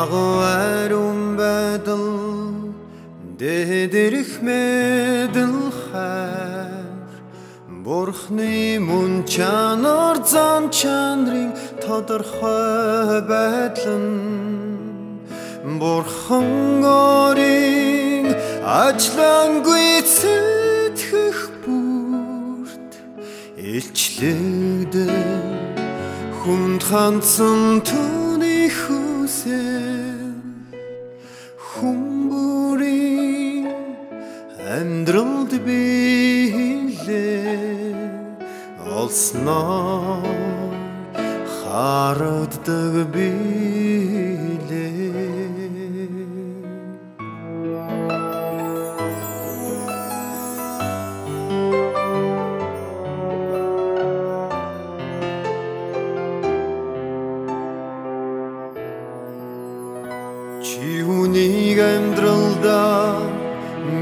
Агаарум байдал дээдэрх мэдэл хайр. Бурхны мөн чанар зан чанарын тодорхой байдал. Нь Бурхан орийн ажлангүй сэтгэх бүрт илчлэгдэн хүнд хандсан түүний хүсэл хүмүүрийн амьдралд билээ олсноо харагддаг билээ Чи үнийг амьдралдаа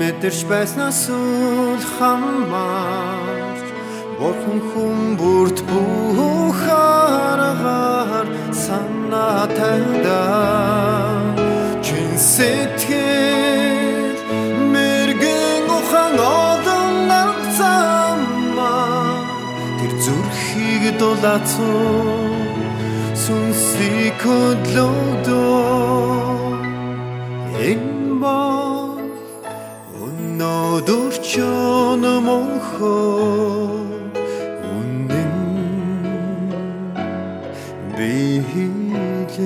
мэдэрч байснаас үл хамаарч Бурхан хүн бүрт бүх аргаар санаа тавьдаа Чин сэтгэл мэрэгэн ухаан олон навцамаа Тэр зүрхийг дулаацсан сүнсийг хөдлөдөө Энэ бол өнөөдөр ч өнөмхөө үнэн биелээ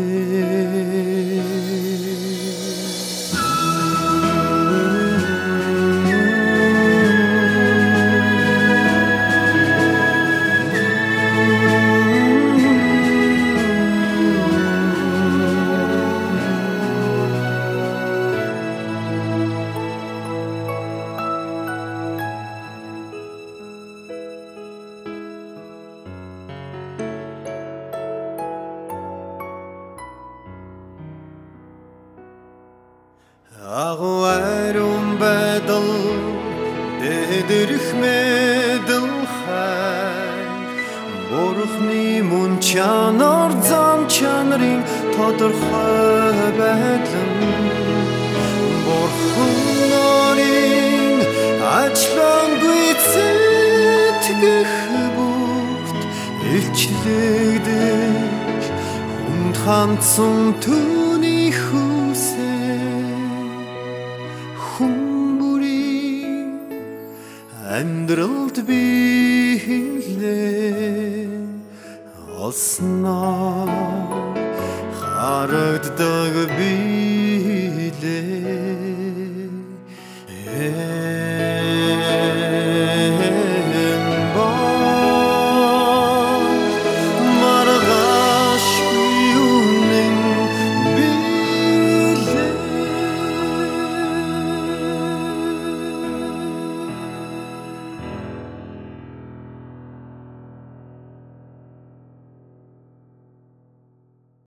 Агаарум байдал дээдэрх мэдэл хайр. Бурхны мөн чанар зам чанарын тодорхой байдал нь Бурхан орийн ажлангүй сэтгэх бүрт илчлэгдэх хүнд хандсан түүний амьдралд би хилээ олсноо харагддаг билээ э,